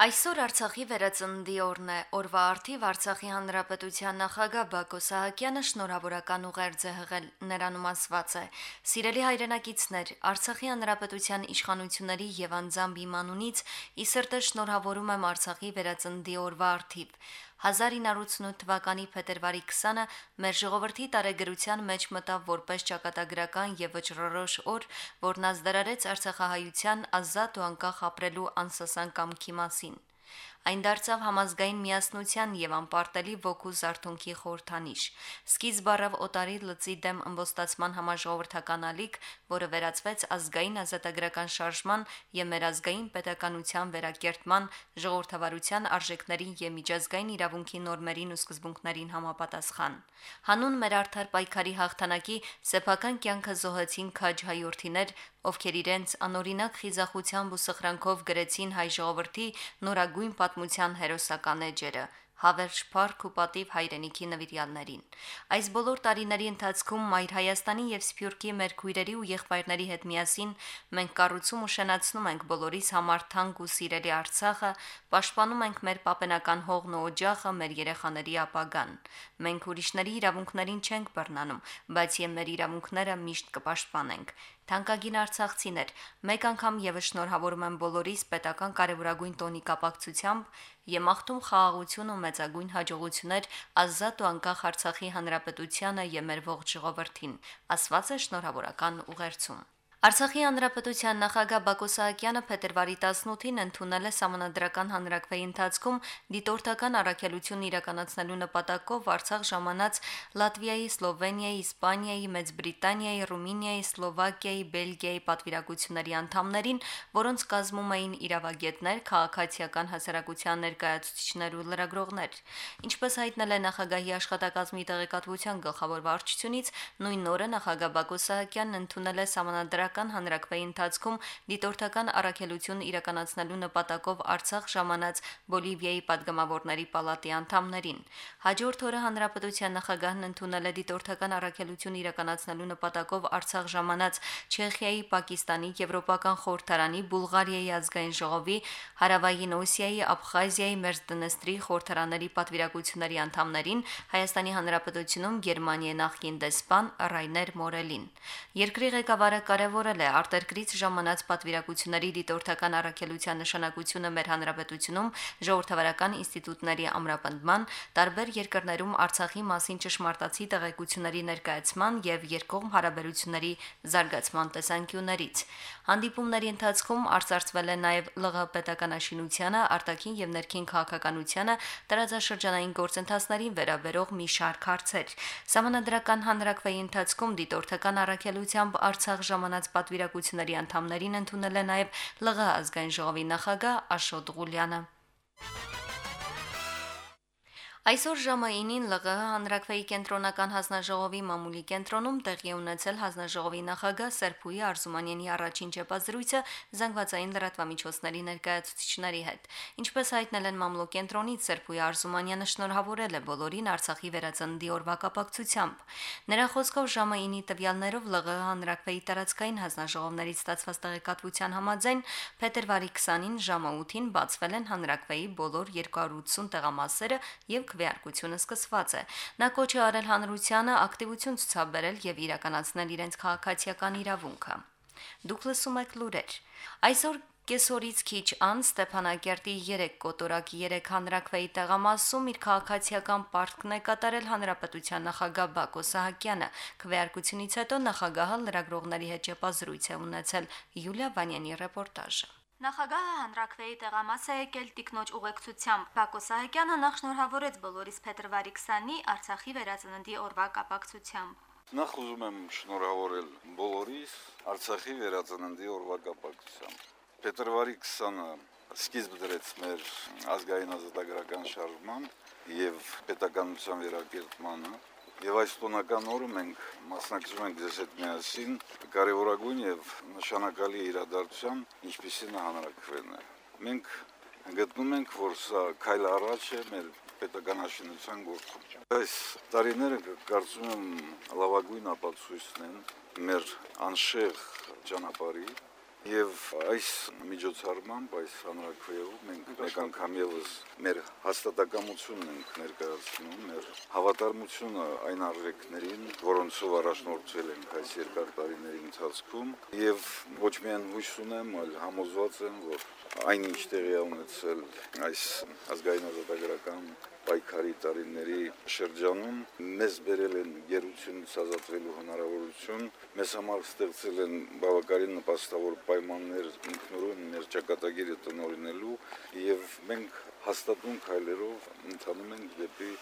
Այսօր Արցախի վերածննդի օրն է։ Օրվա արդիվ Արցախի Հանրապետության նախագահ Բակո Սահակյանը շնորհավորական ուղերձ է հղել նրանում ասված է. Սիրելի հայրենակիցներ, Արցախի Հանրապետության իշխանությունների եւ անձամբ իմ անունից ի սրտե շնորհավորում եմ Արցախի վերածննդի օրվա արդիվ։ 1988 թվականի փետրվարի 20-ը մեր ժողովրդի տարեգրության մեջ մտավ որպես ճակատագրական եւ վճռորոշ օր, որն ազդարարեց Արցախահայության ազատ ու անկախ ապրելու անսասան կամքի մասին։ Այն դարձավ համազգային միասնության եւ անպարտելի ոգու զարթոնքի խորհրդանիշ։ Սկիզբ առավ օտարի լծի դեմ ըմբոստացման համաժողովրդական ալիք, որը վերածվեց ազգային ազատագրական շարժման եւ մեր ազգային պետականության վերակերտման, ժողովրդավարության արժեքներին եւ միջազգային իրավունքի նորմերին ու սկզբունքներին համապատասխան։ Հանուն մեր արդար պայքարի հաղթանակի սեփական կյանքը զոհեցին քաջ հայորդիներ, ովքեր իրենց անօրինակ խիզախությամբ ու սխրանքով գրեցին հայ ժողովրդի նորագույն պատմության հերոսական էջերը հավերժ փառք ու պատիվ հայրենիքի նվիրյալներին։ Այս բոլոր տարիների ընթացքում Մայր Հայաստանի եւ Սփյուռքի մեր քույրերի ու եղբայրների հետ միասին մենք կառուցում ու շնացնում ենք բոլորիս համար թանկ ու սիրելի Արցախը, պաշտպանում ենք մեր պապենական հողն ու օջախը, մեր երեխաների ապագան։ Մենք ուրիշների իրավունքներին չենք բռնանում, բայց եւ մեր իրավունքները միշտ կպաշտպանենք։ Թանկագին Արցախցիներ, մեկ անգամ եւս շնորհավորում եմ բոլորիս պետական կարևորագույն տոնի կապակցությամբ եւ մաղթում խաղաղություն ու մեծագույն հաջողություններ ազատ ու անկախ Արցախի հանրապետությանը եւ մեր ողջ ժողովրդին։ Ասված է շնորհավորական ուղերձում։ Արցախի հանրապետության նախագահ Բակո Սահակյանը փետրվարի 18-ին ընդունել է համանդրական հանրակրվեի ընթացքում դիտորդական առաքելություն իրականացնելու նպատակով Արցախ ժամանած Լատվիայի, Սլովենիայի, Իսպանիայի, Մեծ Բրիտանիայի, Ռումինիայի, Սլովակիայի, Բելգիայի պատվիրակությունների անդամներին, որոնց կազմում էին իրավագետներ, քաղաքացիական հասարակության ներկայացուցիչներ ու լրագրողներ։ Ինչպես հայտնել է նախագահի աշխատակազմի տեղեկատվության գլխավոր վարչությունից, նույն օրը նախագահ Բակո Սահակյանն ընդունել է համանդրական Հանրապետարան հանրակրվեի ընթացքում դիտորդական առաքելություն իրականացնելու նպատակով Արցախ ժամանած Բոլիվիայի падգամավորների պալատի անդամներին։ Հաջորդ օրը հանրապետության նախագահն ընդունել է դիտորդական առաքելություն իրականացնելու նպատակով Արցախ ժամանած Չեխիայի, Պակիստանի, Եվրոպական խորհրդարանի, Բուլղարիայի ազգային ժողովի, Հարավային Օսիայի, Աբխազիայի, Մերձդնեստրի խորհրդարանների պատվիրակությունների անդամներին Հայաստանի Հանրապետությունում Գերմանիայի նախին դեսպան Ռայներ Մորելին։ Երկրի ղեկավարը կարևոր կարևորել է արտերկրից ժամանած պատվիրակությունների դիտորդական առաքելության նշանակությունը մեր հանրապետությունում ժողովրդավարական ինստիտուտների ամրապնդման, տարբեր երկրներում Արցախի մասին ճշմարտացի տեղեկությունների ներկայացման եւ երկկողմ հարաբերությունների զարգացման տեսանկյուններից։ Հանդիպումների ընթացքում արծարծվել է նաեւ ԼՂ պետականաշինությանը, արտաքին եւ ներքին քաղաքականությանը, տարածաշրջանային գործընթացներին վերաբերող մի շարք հարցեր։ Սահմանադրական հանրակրվեի ընթացքում դիտորդական առաքելությամբ Արցախ ժամանած պատվիրակությունների անդամներին ընդունել է նաև ԼՂ ազգային ժողովի նախագահ Աշոտ Ղուլյանը։ Այսօր ժամը 9-ին ԼՂՀ հանրակրվեի կենտրոնական հանձնաժողովի մամուլի կենտրոնում տեղի ունեցել հանձնաժողովի նախագահ Սերփուի Արզումանյանի առաջին ճեպազրույցը զանգվածային լրատվամիջոցների ներկայացուցիչների հետ։ Ինչպես հայտնել են մամլո կենտրոնից Սերփուի Արզումանյանը շնորհավորել է բոլորին Արցախի վերածննդի օրվա կապակցությամբ։ Նրա խոսքով ժամը 9-ի տվյալներով ԼՂՀ հանրակրվեի տարածքային հանձնաժողովներից ստացված տեղեկատվության համաձայն փետրվարի 20-ին ժամը 8-ին բացվել են հանրակրվեի բոլոր 280 տեղամասերը եւ քվեարկությունը սկսված է։ Նա կոչ է արել հանրությանը ակտիվություն ցուցաբերել եւ իրականացնել իրենց քաղաքացիական իրավունքը։ Դուք լսում եք լուրեր։ Այսօր Կեսորից քիչ անց Ստեփանակերտի 3 կոտորակի 3 հանրակրվեի տեղամասում իր քաղաքացիական պարտքն է կատարել հանրապետության նախագահ Բակո Սահակյանը։ Քվեարկությունից հետո նախագահը լրագրողների հետ ճեպազրույց է ունեցել Յուլիա Վանյանի ռեպորտաժը։ Նախագահը հանրակրվեի տեղամաս է եկել տիկնոջ ուղեկցությամբ։ Բակո Սահակյանը նախ շնորհավորեց բոլորիս փետրվարի 20-ի Արցախի վերածննդի օրվա կապակցությամբ։ Նախ ուզում եմ շնորհավորել բոլորիս Արցախի վերածննդի օրվա կապակցությամբ։ Փետրվարի 20-ը սկիզբ դրեց մեր ազգային ազատագրական շարժման եւ պետականության վերակերտմանը Եվ այս տոնական օրը մենք մասնակցում ենք ձեզ հետ միասին կարևորագույն եւ նշանակալի իրադարձության, ինչպիսին հանրակրվելն է։ Մենք գտնում ենք, որ սա քայլ առաջ է մեր պետականաշինության գործում։ Այս տարիները կարծում եմ լավագույն ապացույցն են մեր անշեղ ճանապարհի Եվ այս միջոցառմամբ, այս հանրակրվեով մենք մեկ անգամ եւս մեր հաստատակամությունն ենք ներկայացնում, մեր հավատարմությունը այն արժեքներին, որոնցով առաջնորդվել ենք այս երկար տարիների ընթացքում, եւ ոչ միայն հույս ունեմ, այլ համոզված եմ, որ այնինչ տեղի ունեցել այս ազգային ազատագրական պայքարի տարիների շրջանում մեզ բերել են գերությունից ազատվելու հնարավորություն, մեզ համար ստեղծել են բավականին նպաստավոր պայմաններ ինքնուրույն մեր ճակատագիրը տնօրինելու եւ մենք հաստատուն քայլերով ընթանում ենք դեպի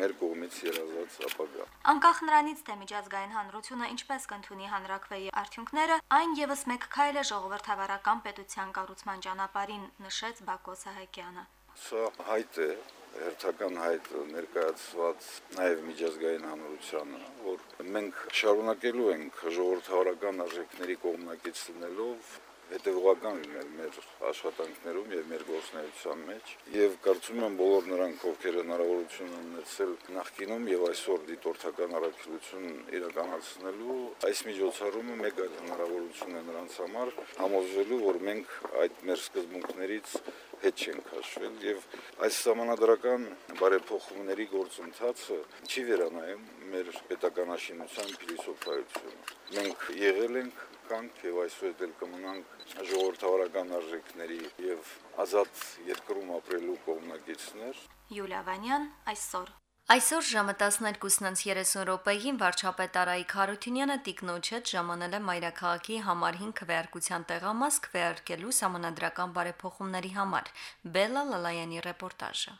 մեր կողմից երազած ապագա։ Անկախ նրանից, թե միջազգային հանրությունը ինչպես կընդունի հանրակրվեի արդյունքները, այն եւս մեկ քայլ է ժողովրդավարական պետության կառուցման ճանապարհին, նշեց Բակո Սահակյանը։ Սա հայտ է հերթական հայտ ներկայացված նաև միջազգային հանրությանը, որ մենք շարունակելու ենք ժողովրդավարական արժեքների կողմնակից լինելով հետևողական լինել մեր աշխատանքներում եւ մեր գործունեության մեջ եւ կարծում եմ բոլոր նրանք ովքեր հնարավորություն են ունեցել նախկինում եւ այսօր դիտորդական առաքելություն իրականացնելու այս միջոցառումը մեկ այլ հնարավորություն է նրանց համար համոզվելու որ մենք այդ մեր սկզբունքներից հետ չենք հաշվել եւ այս համանadrական բարեփոխումների գործընթացը չի վերանայում մեր պետականաշինության փիլիսոփայությունը։ Մենք եղել ենք կանք եւ այսօր էլ կմնանք ժողովրդավարական արժեքների եւ ազատ երկրում ապրելու կողմնակիցներ։ Յուլիա Վանյան այսօր Այսօր ժամը 12:30 րոպեին վարչապետ Արայիկ Հարությունյանը տիկնոջ հետ ժամանել է Մայրաքաղաքի համար 5 քվեարկության տեղամաս քվեարկելու համանadrական բարեփոխումների համար։ Բելլա Լալայանի ռեպորտաժը։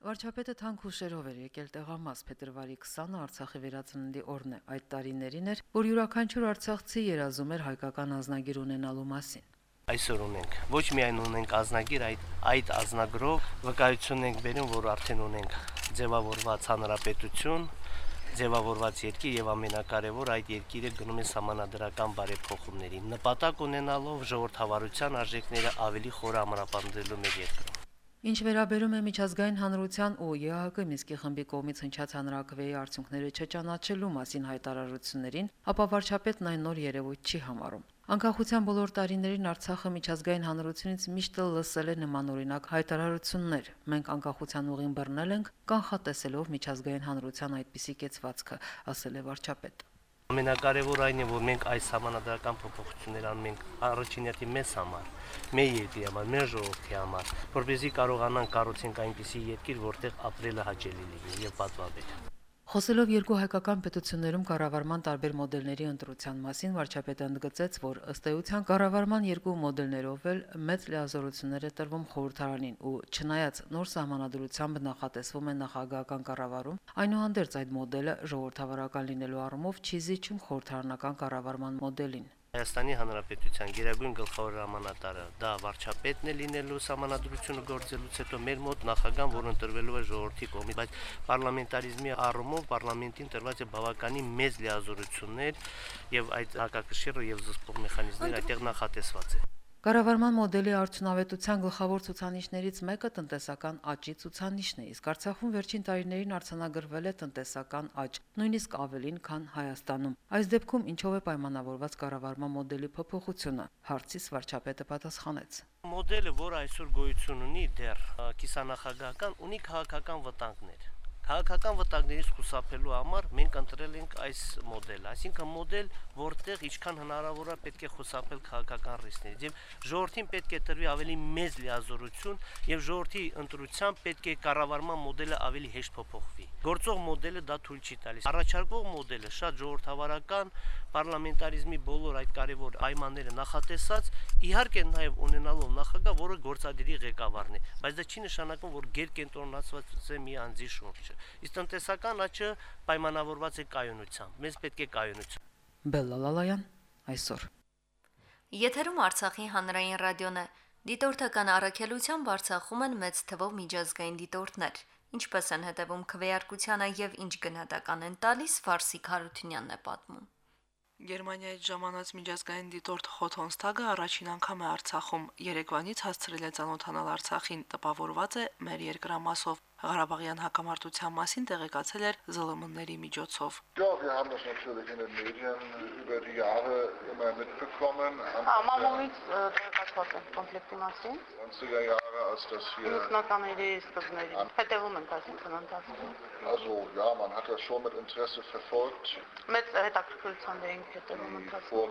Վարչապետը թանկ հուշերով էր եկել տեղամաս. Փետրվարի 20-ը Արցախի վերածննդի օրն է։ Այդ տարիներին էր, որ յուրաքանչյուր արցախցի երազում էր հայկական ազնագիր ունենալու մասին այսօր ունենք։ Ոչ միայն ունենք ազնագիր, այդ այդ ազնագրով վկայություն ենք բերում, որ արդեն ունենք ձևավորված հանրապետություն, ձևավորված երկիր եւ ամենակարևոր այդ երկիրը գնում է համանadrական բարեփոխումների։ Նպատակ ունենալով ժողովրդավարության արժեքները ավելի խոր ամրապնդելու մեր երկրում։ Ինչ վերաբերում է միջազգային հանրության ու ԵԱՀԿ Միսկի խմբի կողմից հնչած հանրակրվեի արդյունքները չճանաչելու մասին հայտարարություններին, ապա վարչապետն այն նոր երևույթ չի համարում։ Անկախության բոլոր տարիներին Արցախը միջազգային հանրությունից միշտ լսել է նմանօրինակ հայտարարություններ։ Մենք անկախության ուղին բռնել ենք, կանխատեսելով միջազգային հանրության այդպիսի կեցվածքը, ասել է վարչապետը։ Ամենակարևորը այն է, որ մենք այս համանadrական փոփոխություններ անում ենք առաջին հերթին մեզ համար, մեր երկրի համար, մեր ժողովրդի համար, որպեսզի կարողանանք կառուցենք այնպիսի երկիր, որտեղ ապրելը հաճելի լինի եւ պատվաբեր։ Խոսելով երկու հայկական պետություններում կառավարման տարբեր մոդելների ընտրության մասին, վարչապետը ընդգծեց, որ ըստ էության կառավարման երկու մոդելներով էլ մեծ լիազորություններ է տրվում խորհրդարանին ու չնայած նոր սահմանադրությամբ նախատեսվում է նախագահական կառավարում, այնուհանդերձ այդ մոդելը ժողովրդավարական լինելու առումով չի զիջում խորհրդարանական կառավարման մոդելին։ Հայաստանի Հանրապետության գերագույն գլխավոր հրամանատարը դա վարչապետն է լինելու համանadrությունը գործելուց հետո մեր մոտ նախագահան, որ ընտրվելու է ժողովրդի կողմից, բայց պարլամենտարիզմի առումով պարլամենտին տրված է բավականին մեծ լիազորություններ եւ այդ հակակշիռը եւ զսպող մեխանիզմները այդտեղ նախատեսված է։ Կառավարման մոդելի արդյունավետության գլխավոր ցուցանիշներից մեկը տնտեսական աճի ցուցանիշն է, իսկ Արցախում վերջին տարիներին արձանագրվել է տնտեսական աճ, նույնիսկ ավելին, քան Հայաստանում։ Այս դեպքում ինչով է պայմանավորված կառավարման մոդելի փոփոխությունը, հարցիս վարչապետը պատասխանեց։ Մոդելը, որ այսօր գոյություն ունի դեռ կիսանախագահական, ունի քաղաքական վտանգներ Քաղաքական վտանգներից խուսափելու համար մենք ընտրել ենք այս մոդելը, այսինքն մոդել, որտեղ ինչքան հնարավոր է պետք է խուսափել քաղաքական ռիսկներից եւ ժողովրդին պետք է տրվի ավելի մեծ լիազորություն եւ ժողովրդի ընտրությամբ պետք է կառավարման մոդելը ավելի հեշտ փոփոխվի։ Գործող մոդելը դա թույլ չի տալիս։ Առաջարկող մոդելը շատ ժողովրդավարական, պարլամենտարիզմի բոլոր այդ կարևոր պայմանները նախատեսած, իհարկե նաեւ ունենալով նախագահ, որը գործադիրի ղեկավարն է, բայց դա չի նշանակում, որ գերկենտրոնացված է մի անձի շուրջը։ Իսկ տնտեսական աճը պայմանավորված է կայունությամբ։ Մեզ պետք է կայունություն։ Բելլալալայան այսօր։ Եթերում Արցախի հանրային ռադիոն է։ Դիտորդական առաքելությամբ Արցախում են մեծ թվով միջազգային դիտորդներ։ Ինչպես են հետևում քվեարկությանը եւ ինչ գնահատական են տալիս Վարսիկ Հարությունյանն է պատմում։ Գերմանիայից ժամանած միջազգային դիտորդ Խոթոնստագը առաջին անգամ է Արցախում։ Երեկվանից հասցրել է ցանոթանալ Արցախին, տպավորված է մեր երկրամասով։ Ղարաբաղյան հակամարտության մասին տեղեկացել էր ԶԼՄ-ների միջոցով։ Ja, մամուլից տեղեկացված եմ կոմպլեկտի մասին։ 20er Jahre, als das hier. 90-ականների սկզբներին հետևում ենք այսինքն ընթացքում։ Also ja, man hat das schon mit Interesse verfolgt. Մեծ հետաքրքրությամբ էինք հետևում ընթացքում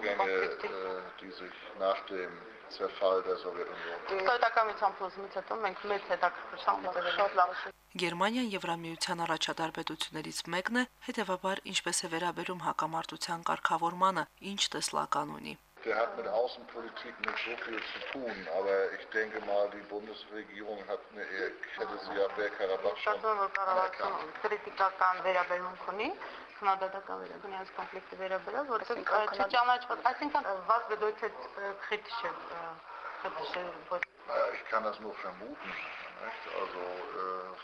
die sich nach dem Zerfall der Sowjetunion. Սովետական փոխումից հետո մենք մեծ հետաքրքրությամբ հետևել ենք։ Գերմանիան Եվրամիության առաջատար պետություններից մեկն է, հետևաբար ինչպես է վերաբերում հակամարտության կարգավորմանը, ինչ տեսլական ունի։ Der hat mit Außenpolitik nicht so viel zu tun, aber ich denke mal, die Bundesregierung hat eine, ich hätte sie ja Bergkarabach schon äh, was bedeutet äh, kritische, äh, kritische Ich kann das nur vermuten, nicht? Also,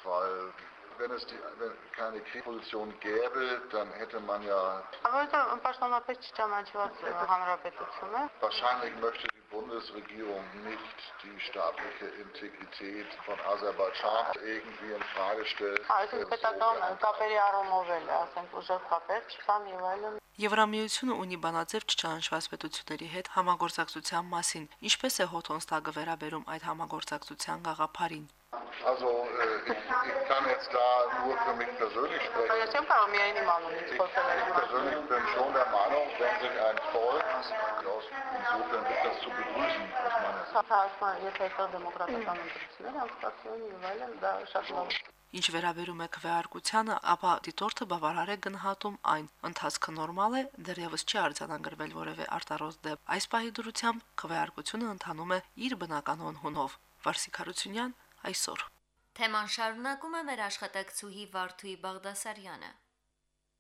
weil wenn es die, wenn keine Kriegsposition gäbe, dann hätte man ja հանրապետությունը, Wahrscheinlich möchte die Bundesregierung nicht die staatliche Integrität von Aserbaidschan irgendwie in Frage stellen. այլն։ Եվրամիությունը ունի բանաձև չճանաչված պետությունների հետ համագործակցության մասին։ Ինչպես է Հոթոնստագը վերաբերում այդ համագործակցության գաղափարին։ Also äh, ich, ich kann jetzt da nur für mich persönlich sprechen. Ich այս persönlich bin schon der Meinung, wenn sich ein Volk, aus, insofern ist das zu begrüßen aus meiner Sicht. Ինչ վերաբերում է քվեարկությանը, ապա դիտորդը բավարար է գնահատում այն։ Ընթացքը նորմալ է, դեռևս չի արձանագրվել որևէ արտարոց դեպ։ Այս պահի դրությամբ քվեարկությունը ընթանում է իր բնականon հունով։ Վարսիկ Հարությունյան այսօր Թեման շարունակում է մեր աշխատակցուհի Վարդուի Բաղդասարյանը։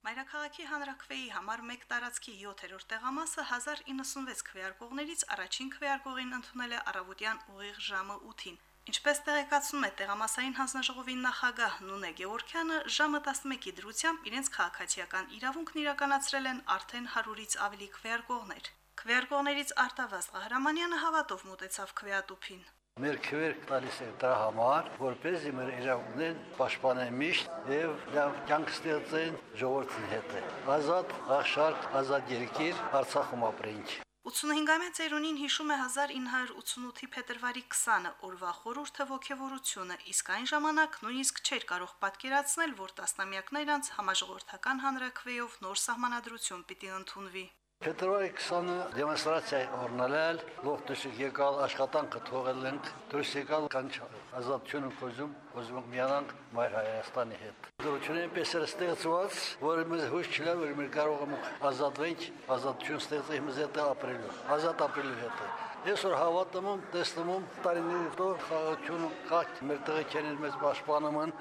Մայրաքաղաքի հանրակրվեի համար 1 տարածքի 7-րդ տեղամասը 1096 քվեարկողներից առաջին քվեարկողին ընդունել է առավոտյան ուղիղ ժամը 8-ին։ Ինչպես տեղեկացնում է տեղամասային հանձնաժողովի նախագահ Նունե Գևորքյանը, ժամը 11-ի դրությամբ իրենց քաղաքացիական իրավունքն իրականացրել են արդեն 100-ից ավելի քվեարկողներ։ Քվեարկողներից Արտավազ Ղահրամանյանը հավատով մտեցավ քվեատուփին։ Մեր քվեր տալիս է դրա համար, որպեսզի մեր իրավունքներն պաշտպանեն միշտ եւ լավ կյանք ստեղծեն ժողովրդի հետ։ Ազատ, աղշարք, ազատ երկիր Արցախում ապրենք։ 85-ամյա ծերունին հիշում է 1988-ի փետրվարի 20-ը օրվա խորհուրդը ողջավորությունը, իսկ այն ժամանակ նույնիսկ չէր կարող պատկերացնել, որ տասնամյակներ անց համաժողովրդական հանրակրվեով նոր սահմանադրություն պիտի ընդունվի։ Փետրվարի 20-ը դեմոնստրացիա օրնալել, լոկտուշիկ եկալ աշխատանքը թողել ենք, դուրս եկալ կանչ ազատությունը կոզում, ենք միանանք մայր Հայաստանի հետ։ Դրությունն պես էր ստեղծված, որ մեզ հույս չլա, որ մենք կարող ենք ազատվենք, ազատություն ստեղծել մեզ հետ ապրելու, ազատ ապրելու հետ։ Ես որ հավատում եմ, տեսնում եմ տարիների հետո խաղաղությունը կաք մեր տղեկերին մեզ պաշտպանում են,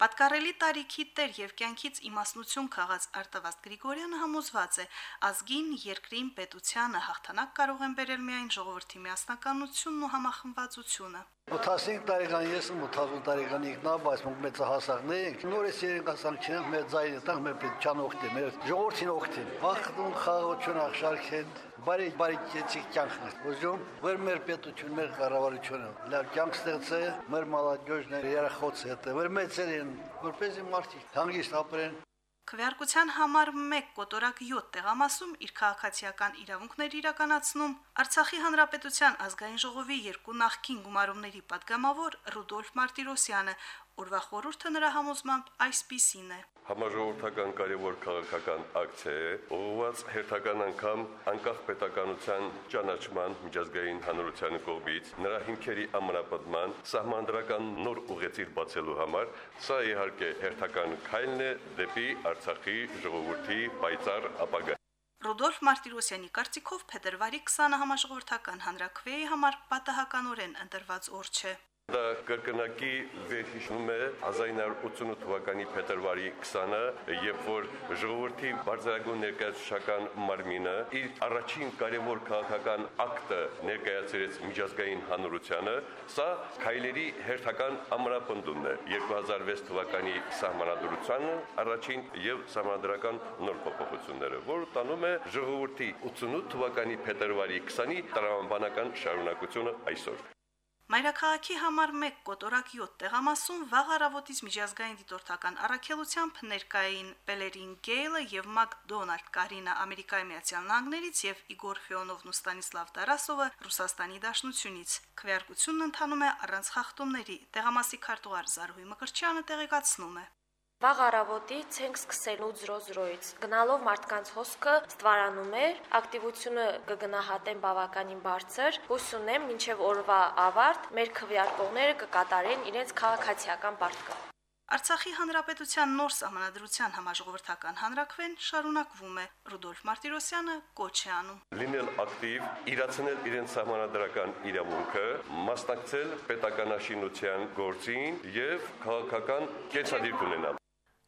Պատկառելի տարիքի տեր եւ կյանքից իմաստնություն քաղած Արտավազդ Գրիգորյանը համոզված է, ազգին, երկրին, պետությանը հաղթանակ կարող են բերել միայն ժողովրդի միասնականությունն ու համախմբվածությունը։ 85 տարեկան ես եմ 80 տարեկան ինքնա, բայց մենք մեծ հասակներ ենք։ Նորից երենք ասանք չենք մեր ձայնը տանք մեր պետչան օգտի, մեր ժողովրդին օգտի։ Ախտուն խաղաղություն ախշարքեն, բարի բարի կեցիկ կյանքն։ Ուզում որ մեր պետություն, մեր կառավարությունը լավ կյանք ստեղծե, մեր մալադյոժները երախոց հետ, որ մեծերին, որպեսզի մարդիկ հանգիստ ապրեն, Քվեարկության համար 1 կոտորակ 7 տեղամասում իր քաղաքացիական իրավունքներ իրականացնում Արցախի Հանրապետության ազգային ժողովի երկու նախկին գումարումների падգամավոր Ռուդոլֆ Մարտիրոսյանը, որվա խորհուրդը նրա համոզմամբ այսպիսին է. Համաժողովրդական կարևոր քաղաքական ակցիա է, ուղղված հերթական անգամ անկախ պետականության ճանաչման միջազգային հանրության կողմից նրա հիմքերի ամրապնդման սահմանադրական նոր ուղեցիր բացելու համար։ Սա իհարկե հերթական քայլն է դեպի Արցախի ժողովրդի պայծառ ապագա։ Ռուդոլֆ Մարտիրոսյանի կարծիքով փետրվարի 20-ը համաժողովրդական հանրակրվեի համար պատահականորեն ընտրված օր չէ։ Դա կրկնակի վերհիշում է 1988 թվականի փետրվարի 20-ը, երբ որ ժողովրդի բարձրագույն ներկայացուցչական մարմինը իր առաջին կարևոր քաղաքական ակտը ներկայացրեց միջազգային հանրությանը, սա քայլերի հերթական ամրապնդումն է. 2006 թվականի սահմանադրությանը առաջին եւ սահմանադրական նոր փոփոխությունները, որը տանում է ժողովրդի 88 թվականի փետրվարի 20-ի տրամաբանական շարունակությունը այսօր։ Մայրաքաղաքի համար 1 կոտորակ 7 տեղամասում վաղ առավոտից միջազգային դիտորդական առաքելությամբ ներկային Պելերին Գեյլը եւ Մակդոնալդ Կարինա Ամերիկայի Միացյալ Նահանգներից եւ Իգոր Ֆեոնովն ու Ստանիսլավ Տարասովը Ռուսաստանի Դաշնությունից։ Քվեարկությունն ընթանում է առանց խախտումների։ Տեղամասի քարտուղար Զարուհի Մկրտչյանը տեղեկացնում է. Վաղ առավոտից ենք սկսելու 0-0-ից։ Գնալով մարդկանց հոսքը ստվարանում էր, ակտիվությունը կգնահատեն բավականին բարձր։ Հույս ունեմ, մինչև օրվա ավարտ մեր քվեարկողները կկատարեն իրենց քաղաքացիական պարտքը։ Արցախի հանրապետության նոր սահմանադրության համաժողովրդական հանրակրվեն շարունակվում է։ Ռուդոլֆ Մարտիրոսյանը կոչ է անում։ Լինել ակտիվ, իրացնել իրենց սահմանադրական իրավունքը, մասնակցել պետականաշինության գործին եւ քաղաքական կենսադիրք ունենալ։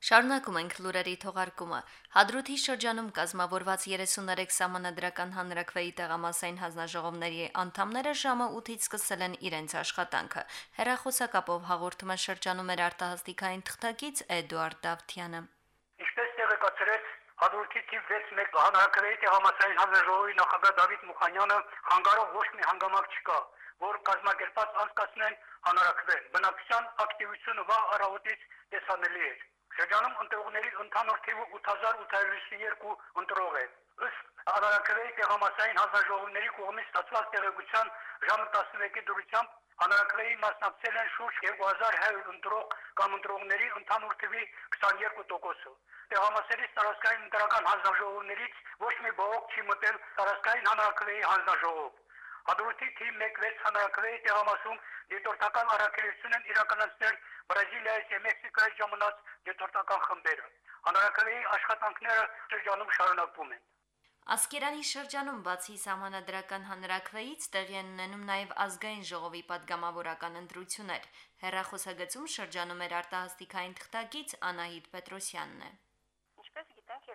Շարունակում ենք լուրերի թողարկումը։ Հադրութի շրջանում կազմավորված 33 սահմանադրական հանրակրվեի տեղամասային հանձնաժողովների անդամները ժամը 8-ից սկսել են իրենց աշխատանքը։ Հերախոսակապով հաղորդում է շրջանում էր արտահասթիկային թղթակից Էդուարդ Դավթյանը։ Ինչպես տեղեկացրեց Հադրութի թիվ 6-1 հանրակրվեի տեղամասային հանձնաժողովի նախագահ Դավիթ Մուխանյանը, հանգարող ոչ մի հանգամանք չկա, որ կազմակերպած անցկացնեն հանրակրվեն։ Բնակչության ակտիվությունը վաղ առավոտից տեսանելի էր։ Շրջանում ընտրողների ընդհանուր թիվը 8852 ընտրող է։ Ըստ Հանրակրեի տեղամասային հանձնաժողովների կողմից ստացված տեղեկության ժամը 11-ի դուրսությամբ Հանրակրեի մասնակցել են շուրջ 2100 ընտրող կամ ընտրողների ընդհանուր թվի 22%-ը։ Տեղամասերից տարածքային ընտրական հանձնաժողովներից ոչ մի բողոք չի մտել տարածքային հանրակրեի հանձնաժողով։ Հադրութի թիմ 1-6 հանրակրեի համասում դիտորդական առաքելություն են իրականացնել Բրազիլիայից եւ Մեքսիկայից ժամանած դիտորդական խմբերը։ Հանրակրեի աշխատանքները շրջանում շարունակվում են։ Ասկերանի շրջանում բացի համանadrական հանրակրեից տեղի են ունենում նաև ազգային ժողովի падգամավորական ընտրություններ։ Հերրախոսագծում շրջանում էր արտահասթիկային թղթակից Անահիտ Պետրոսյանն է։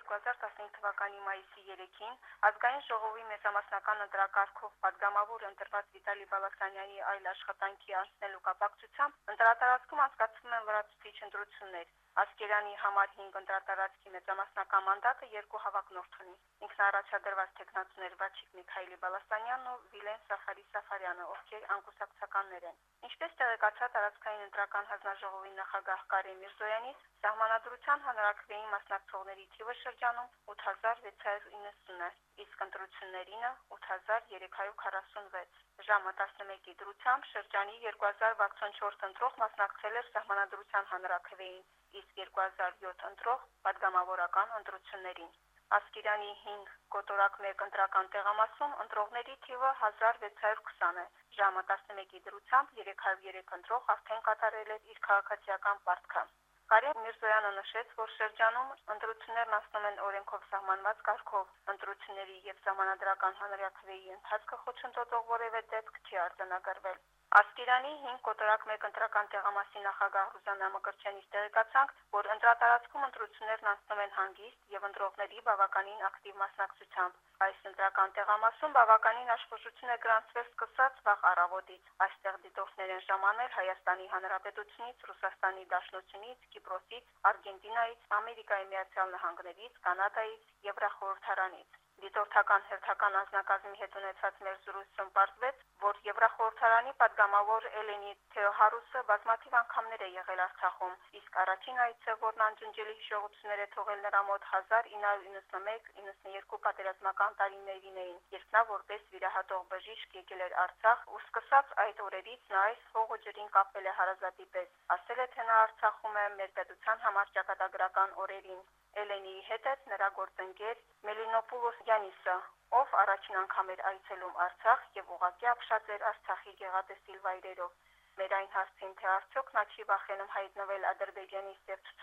2015 թվականի մայիսի 3-ին ազգային ժողովի մեծամասնական ընտրակարգով падգամավոր ընտրված Վիտալի Բալասանյանի այլ աշխատանքի անցնելու կապակցությամբ ընտրատարածքում անցկացվում են լրացուցիչ ընտրություններ։ Ասկերանի համար 5 ընտրատարածքի մեծամասնական մանդատը երկու հավակնորդ ունի։ Ինքնաառաջադրված տեխնացուներ Վաչիկ Միքայելի Բալասանյանն ու Վիլեն Սաֆարի Սաֆարյանը, ովքեր անկուսակցականներ են։ Ինչպես տեղեկացա տարածքային ընտրական հանձնաժողովի նախագահ Կարեն Միրզոյանից, սահմանադրության հանրակրվեի մասնակցողների թիվը շրջանում 8690 է, իսկ ընտրություններինը 8346 ժամը 11-ի դրությամբ շրջանի 2064 ընտրող մասնակցել էր սահմանադրության հանրակրվեին, իսկ 2007 ընտրող падգամավորական ընտրություններին։ Ասկերյանի 5 կոտորակ 1 ընտրական տեղամասում ընտրողների թիվը 1620 է։ Ժամը 11-ի դրությամբ 303 ընտրող արդեն կատարել է իր քաղաքացիական պարտքը։ Կարեն Միրզոյանը նշեց, որ շրջանում ընտրություններն ասնում են օրենքով սահմանված կարգով։ Ընտրությունների եւ ժամանադրական հանրակրվեի ընթացքը խոչընդոտող որևէ դեպք չի արձանագրվել։ Ասկերանի 5 կոտորակ 1 ընտրական տեղամասի նախագահ Ռուզանա Մկրտչյանից տեղեկացանք, որ ընտրատարածքում ընտրություններն անցնում են հանգիստ եւ ընտրողների բավականին ակտիվ մասնակցությամբ։ Այս ընտրական տեղամասում բավականին աշխուժություն է գրանցվել սկսած վաղ առավոտից։ Այստեղ դիտորդներ են ժամանել Հայաստանի Հանրապետությունից, Ռուսաստանի Դաշնությունից, Կիպրոսից, Արգենտինայից, Ամերիկայի Միացյալ Նահանգներից, Կանադայից, Եվրախորհրդարանից։ Դիտորդական հերթական անձնակազմի հետ ունեցած մեր զրույցում բացվեց, որ Եվրախորհրդարանի падգամավոր Էլենի Թեոհարուսը բազմաթիվ անգամներ է եղել Արցախում, իսկ առաջին այցը, որն անջնջելի հիշողություններ է թողել նրա մոտ 1991-92 պատերազմական տարիներին էին, երբ նա որպես վիրահատող բժիշկ եկել էր Արցախ ու սկսած այդ օրերից նա այս հողը ջրին կապել է հարազատի պես։ Ասել է, թե նա Արցախում է մեր պետության համար ճակատագրական օրերին Էլենիի հետ է նրա գործընկեր Մելինոպուլոս Յանիսը, ով առաջին անգամ էր այցելում Արցախ եւ ուղղակի ապշած էր Արցախի գեղատեսիլ վայրերով։ Մեր այն հարցին, թե արդյոք նա չի վախենում հայտնվել Ադրբեջանի սերտ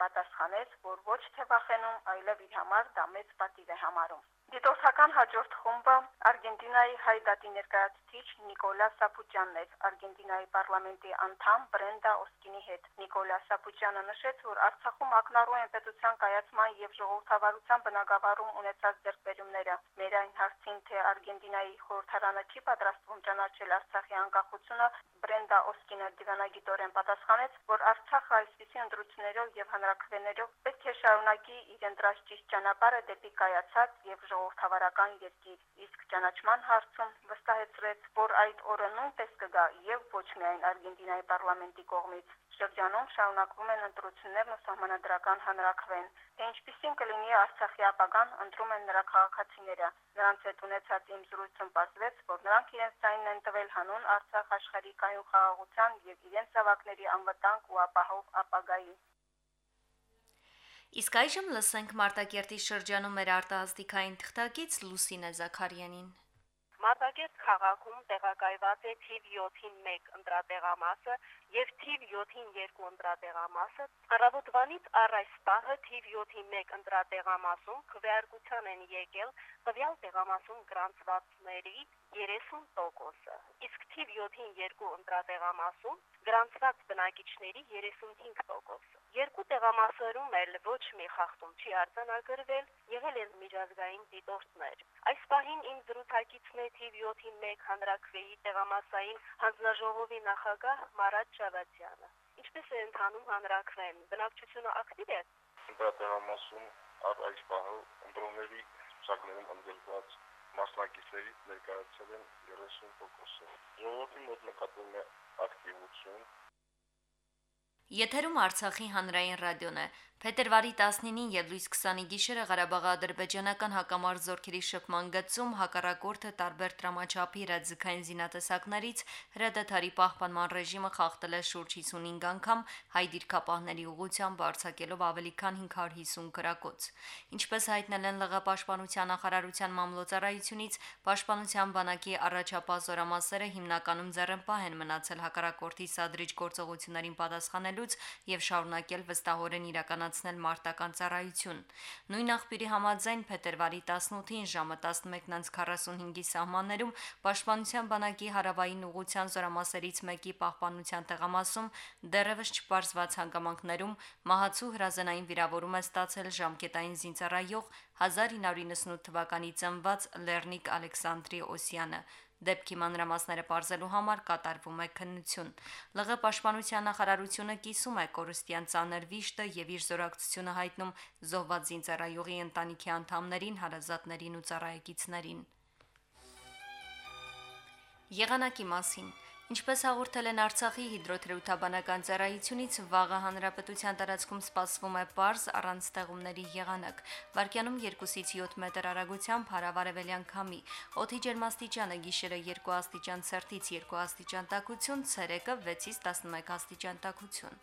պատասխանեց, որ ոչ թե վախենում, այլև իր համար դա մեծ պատիվ է համարում։ Դիտորդական հաջորդ խումբը Արգենտինայի հայ դատի ներկայացուցիչ Նիկոլա Սապուճյանն էր Արգենտինայի parlamenti անդամ Բրենդա Օսկինի հետ։ Նիկոլա Սապուճյանը նշեց, որ Արցախում ակնառու են պետության կայացման եւ ժողովրդավարության բնակավարում ունեցած ձեռքբերումները։ Մեր այն հարցին, թե Արգենտինայի խորհրդարանը չի պատրաստվում ճանաչել Արցախի անկախությունը, Բրենդա Օսկինը դիվանագիտորեն պատասխանեց, որ Արցախը այսպիսի ընտրություններով եւ հանրակրվեներով պետք է շարունակի իր ընտրած ճիշտ ճանապարհը դեպի կայացած եւ ժողովրդավարական երկիր, իսկ ճանաչման հարցում վստահեցրեց, որ այդ օրը նույնպես կգա եւ ոչ միայն Արգենտինայի parlamenti կողմից։ Շրջանում շարունակվում են ընտրություններն ու սահմանադրական հանրակրվեն։ ինչպիսին կլինի Արցախի ապագան, ընտրում են նրա քաղաքացիները։ Նրանց հետ ունեցած իմ զրույցում պարզվեց, որ նրանք իրենց ցայնն են տվել հանուն Արցախ աշխարհի կայուն խաղաղության եւ իրենց զավակների անվտանգ ու ապահով ապագայի։ Իսկ այժմ լսենք Մարտակերտի շրջանում մեր արտահասթիկային թղթակից Լուսինե Զաքարյանին։ Մարտակերտ քաղաքում տեղակայված է թիվ 7-ին 1 ընտրատեղամասը եւ թիվ 7-ին 2 ընտրատեղամասը։ Առավոտվանից առ այս պահը թիվ 7-ին 1 ընտրատեղամասում քվեարկության են եկել տվյալ տեղամասում գրանցվածների 30%-ը, իսկ թիվ 7-ին 2 ընտրատեղամասում գրանցված բնակիչների 35%-ը։ Երկու տեղամասերում էլ ոչ մի խախտում չի արձանագրվել, եղել են միջազգային դիտորդներ։ Այս պահին իմ զրուցակիցն է թիվ 7-ին 1 հանրակրվեի տեղամասային հանձնաժողովի նախագահ Մարատ Շավատյանը։ Ինչպես է ընթանում հանրակրվեն։ Բնակչությունը ակտիվ է։ Տեղամասում առ այս պահը ընտրողների ցուցակներում ընդգրկված մասնակիցների ներկայացել են 30%-ը։ Ժողովրդի մոտ նկատվում է ակտիվություն, Եթերում Արցախի հանրային ռադիոն է։ Փետրվարի 19-ին եւ լույս 20-ի գիշերը Ղարաբաղի ադրբեջանական հակամարտ զորքերի շփման գծում հակառակորդը տարբեր դրամաչափի հրաձգային զինատեսակներից հրադադարի պահպանման ռեժիմը խախտել է շուրջ 55 անգամ հայ դիրքապահների ուղությամբ արձակելով ավելի քան 550 գրակոց։ Ինչպես հայտնել են ԼՂ պաշտպանության նախարարության մամլոյցարայությունից, պաշտպանության բանակի առաջապահ զորամասերը հիմնականում ձեռնպահ են մնացել հակառակորդի սադրիչ գործողություններին պատասխանելուց եւ շարունակել վստահորեն իրականացնել իրականացնել մարտական ծառայություն։ Նույն աղբյուրի համաձայն փետրվարի 18-ին ժամը 11:45-ի սահմաններում Պաշտպանության բանակի հարավային ուղղության զորամասերից մեկի պահպանության տեղամասում դեռևս չպարզված հանգամանքներում մահացու հրազենային վիրավորում է ստացել ժամկետային զինծառայող 1998 թվականի ծնված Լեռնիկ Ալեքսանդրի Օսյանը։ Դեպքի մանրամասները ողջելու համար կատարվում է քննություն։ ԼՂ պաշտպանության նախարարությունը կիսում է կորստյան ցաներ վիշտը եւ իր զորակցությունը հայտնում զոհված զինծառայողի ընտանիքի անդամներին, հարազատներին ու ծառայեկիցներին։ Եղանակի մասին Ինչպես հաղորդել են Արցախի հիդրոթերապևտաբանական ծառայությունից, վաղը հանրապետության տարածքում սպասվում է պարզ առանց ստեղումների եղանակ։ Վարկյանում 2-ից 7 մետր արագությամբ հարավարևելյան քամի։ Օդի ջերմաստիճանը գիշերը 2 աստիճան ցերտից 2 աստիճան տաքություն, ցերեկը 6-ից 11 աստիճան տաքություն։